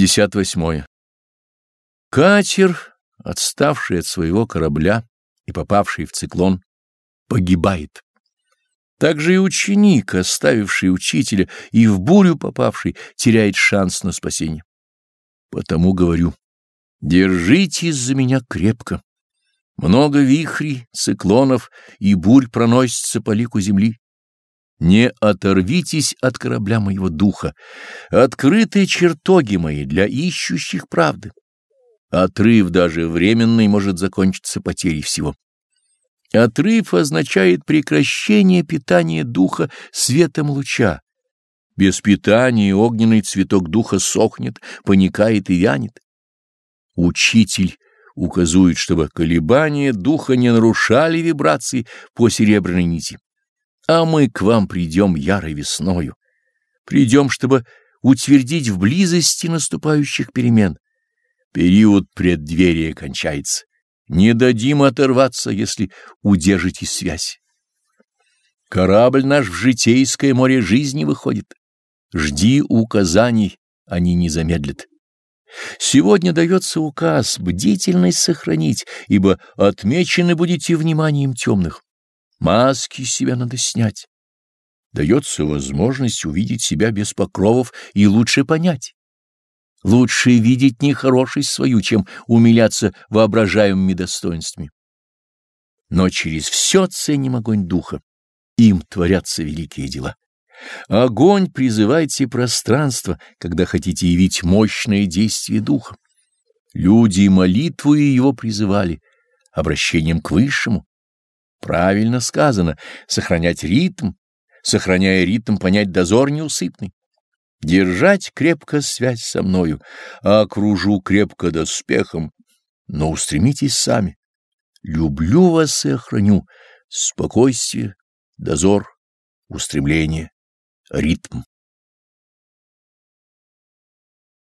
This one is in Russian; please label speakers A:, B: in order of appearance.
A: 58. Катер, отставший от своего корабля и попавший в циклон, погибает. Также и ученик, оставивший учителя и в бурю попавший, теряет шанс на спасение. Потому говорю, держитесь за меня крепко. Много вихрей, циклонов и бурь проносится по лику земли. Не оторвитесь от корабля моего духа, открытые чертоги мои для ищущих правды. Отрыв даже временный может закончиться потерей всего. Отрыв означает прекращение питания духа светом луча. Без питания огненный цветок духа сохнет, паникает и вянет. Учитель указывает, чтобы колебания духа не нарушали вибрации по серебряной нити. А мы к вам придем ярой весною. Придем, чтобы утвердить в близости наступающих перемен. Период преддверия кончается. Не дадим оторваться, если удержите связь. Корабль наш в житейское море жизни выходит. Жди указаний, они не замедлят. Сегодня дается указ бдительность сохранить, ибо отмечены будете вниманием темных. Маски себя надо снять. Дается возможность увидеть себя без покровов и лучше понять. Лучше видеть нехорошесть свою, чем умиляться воображаемыми достоинствами. Но через все ценим огонь духа. Им творятся великие дела. Огонь призывайте пространство, когда хотите явить мощное действие духа. Люди молитву его призывали, обращением к Высшему. Правильно сказано — сохранять ритм, сохраняя ритм, понять дозор неусыпный. Держать крепко связь со мною, а окружу крепко доспехом, но устремитесь сами. Люблю вас и охраню. Спокойствие, дозор, устремление, ритм.